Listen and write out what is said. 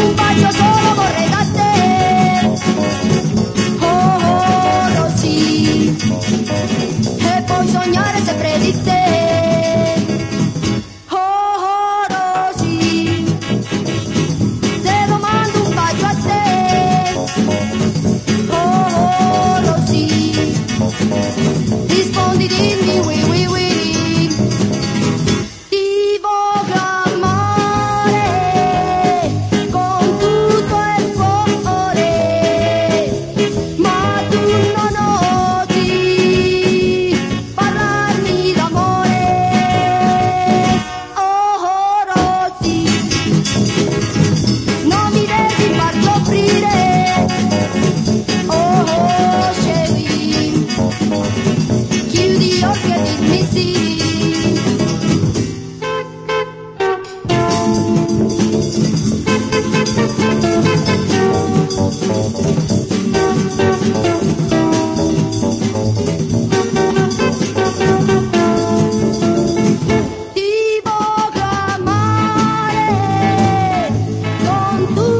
Un beso solo me regaste, oh oh oh sí, y hoy soñar se predice. Oh.